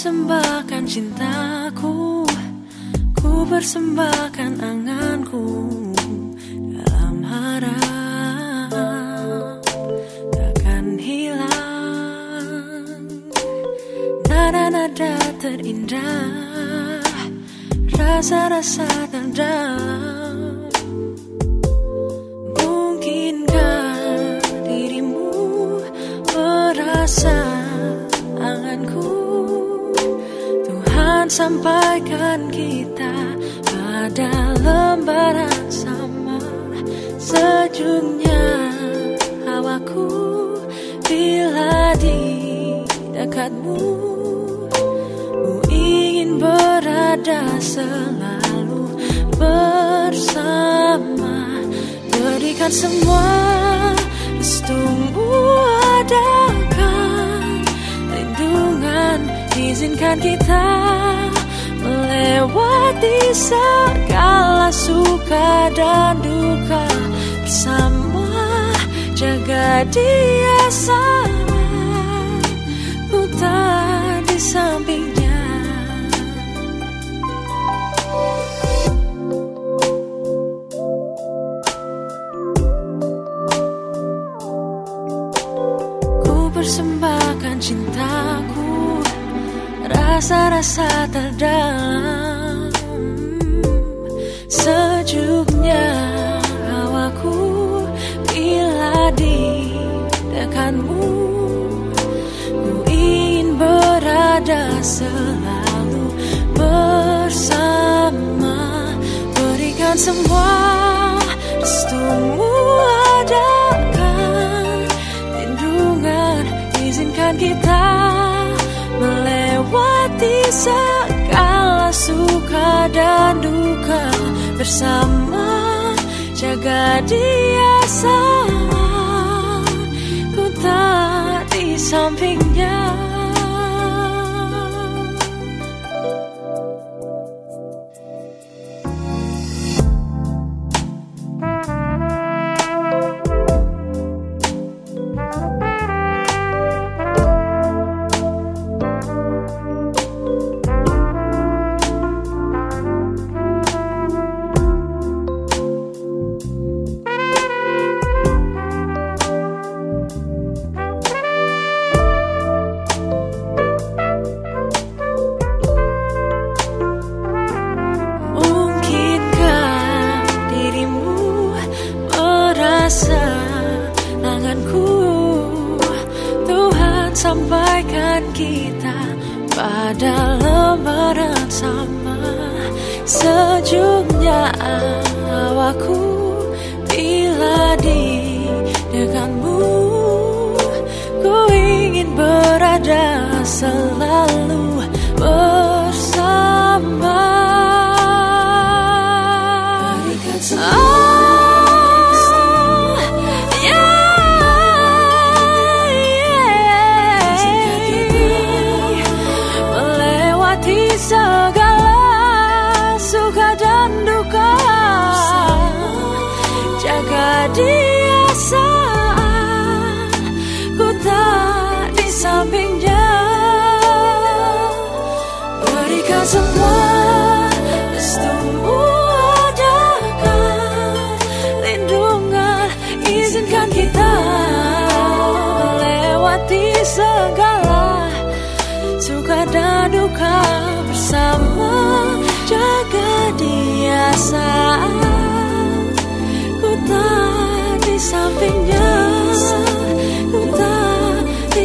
persembahkan cintaku Ku persembahkan anganku Dalam harap Takkan hilang. Nada-nada terindah Rasa-rasa terdalam sampaikan kita pada lembaran sama. Sejuknya hawaku bila di dekatmu Ku ingin berada selalu bersama. Berikan semua restumu adakan lindungan Izinkan kita melewati segala suka dan duka. Bersama jaga dia sama. Ku di sampingnya. Ku persembahkan cintaku. Rasa-rasa terdalam selalu bersama. Berikan semua restumu adakan. Lindungan izinkan kita melewati segala suka dan duka. Bersama jaga dia tanganku Tuhan sampaikan kita pada lembaran sama. Sejuknya hawaku bila di dekatmu Ku ingin berada selalu bersama. Ah, segala suka dan duka. Jaga dia saat ku tak di sampingnya. Berikan semua restumu adakan. Lindungan Izinkan kita melewati segala suka dan duka saat ku tak di Ku tak di